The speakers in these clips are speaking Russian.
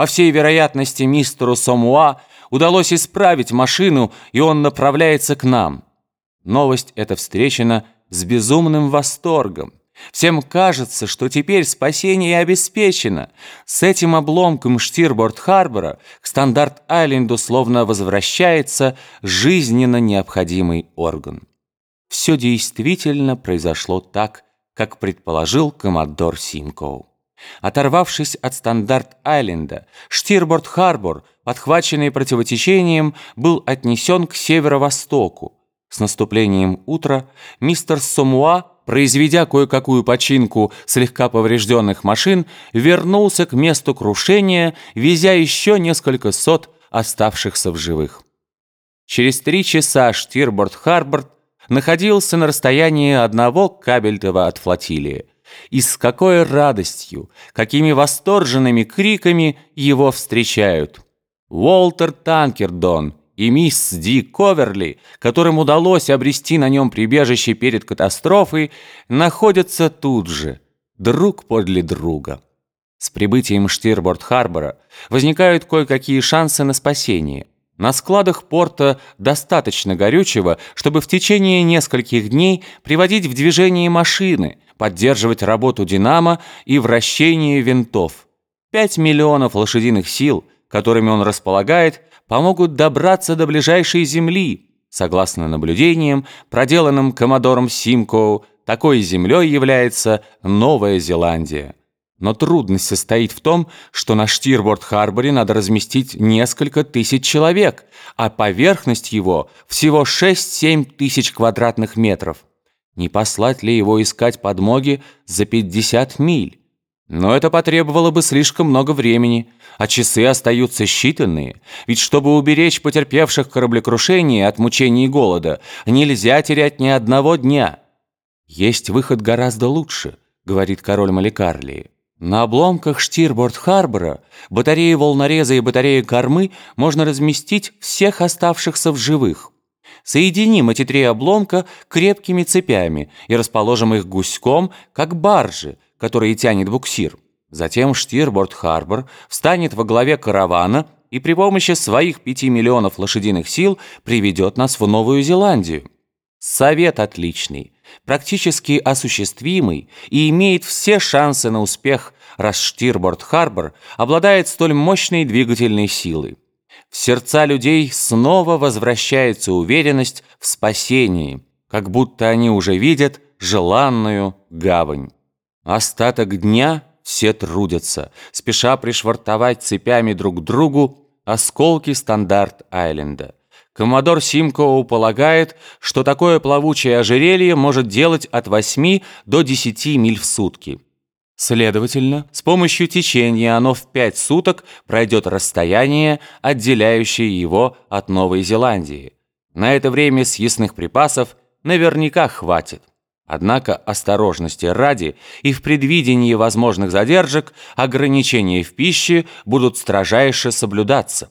По всей вероятности, мистеру Сомуа удалось исправить машину, и он направляется к нам. Новость эта встречена с безумным восторгом. Всем кажется, что теперь спасение обеспечено. С этим обломком Штирборд-Харбора к Стандарт-Айленду словно возвращается жизненно необходимый орган. Все действительно произошло так, как предположил коммодор Симкоу. Оторвавшись от Стандарт-Айленда, Штирборд-Харбор, подхваченный противотечением, был отнесен к северо-востоку. С наступлением утра мистер Сомуа произведя кое-какую починку слегка поврежденных машин, вернулся к месту крушения, везя еще несколько сот оставшихся в живых. Через три часа Штирборд-Харбор находился на расстоянии одного кабельтова от флотилии. И с какой радостью, какими восторженными криками его встречают. Уолтер Танкердон, и мисс Ди Коверли, которым удалось обрести на нем прибежище перед катастрофой, находятся тут же, друг подле друга. С прибытием Штирборд-Харбора возникают кое-какие шансы на спасение. На складах порта достаточно горючего, чтобы в течение нескольких дней приводить в движение машины, поддерживать работу «Динамо» и вращение винтов. 5 миллионов лошадиных сил, которыми он располагает – помогут добраться до ближайшей земли. Согласно наблюдениям, проделанным коммодором Симкоу, такой землей является Новая Зеландия. Но трудность состоит в том, что на Штирборд-Харборе надо разместить несколько тысяч человек, а поверхность его всего 6-7 тысяч квадратных метров. Не послать ли его искать подмоги за 50 миль? Но это потребовало бы слишком много времени, а часы остаются считанные, ведь чтобы уберечь потерпевших кораблекрушение от мучений и голода, нельзя терять ни одного дня. «Есть выход гораздо лучше», — говорит король Маликарлии. На обломках Штирборд-Харбора, батареи волнореза и батареи кормы можно разместить всех оставшихся в живых. Соединим эти три обломка крепкими цепями и расположим их гуськом, как баржи, которые тянет буксир. Затем Штирборд-Харбор встанет во главе каравана и при помощи своих пяти миллионов лошадиных сил приведет нас в Новую Зеландию. Совет отличный, практически осуществимый и имеет все шансы на успех, раз Штирборд-Харбор обладает столь мощной двигательной силой. В сердца людей снова возвращается уверенность в спасении, как будто они уже видят желанную гавань. Остаток дня все трудятся, спеша пришвартовать цепями друг к другу осколки стандарт-айленда. Коммодор Симкоу полагает, что такое плавучее ожерелье может делать от 8 до 10 миль в сутки. Следовательно, с помощью течения оно в 5 суток пройдет расстояние, отделяющее его от Новой Зеландии. На это время съестных припасов наверняка хватит. Однако осторожности ради и в предвидении возможных задержек ограничения в пище будут строжайше соблюдаться.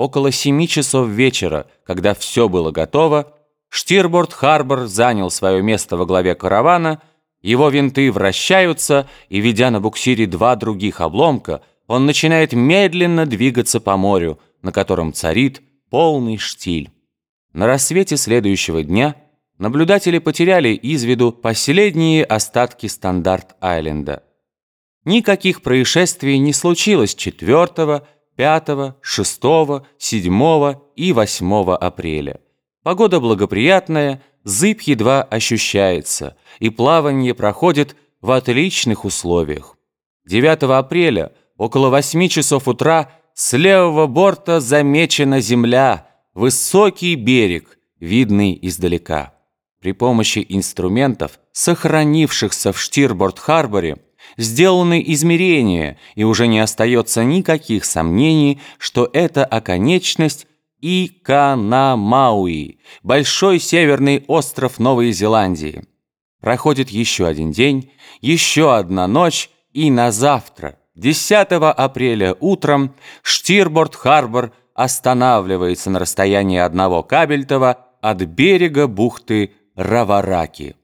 Около семи часов вечера, когда все было готово, Штирборд-Харбор занял свое место во главе каравана, его винты вращаются, и, ведя на буксире два других обломка, он начинает медленно двигаться по морю, на котором царит полный штиль. На рассвете следующего дня – наблюдатели потеряли из виду последние остатки Стандарт-Айленда. Никаких происшествий не случилось 4, 5, 6, 7 и 8 апреля. Погода благоприятная, зыбь едва ощущается, и плавание проходит в отличных условиях. 9 апреля около 8 часов утра с левого борта замечена земля, высокий берег, видный издалека. При помощи инструментов, сохранившихся в Штирборд-Харборе, сделаны измерения, и уже не остается никаких сомнений, что это оконечность Иканамауи, большой северный остров Новой Зеландии. Проходит еще один день, еще одна ночь, и на завтра, 10 апреля утром, Штирборд-Харбор останавливается на расстоянии одного кабельтова от берега бухты Равараки.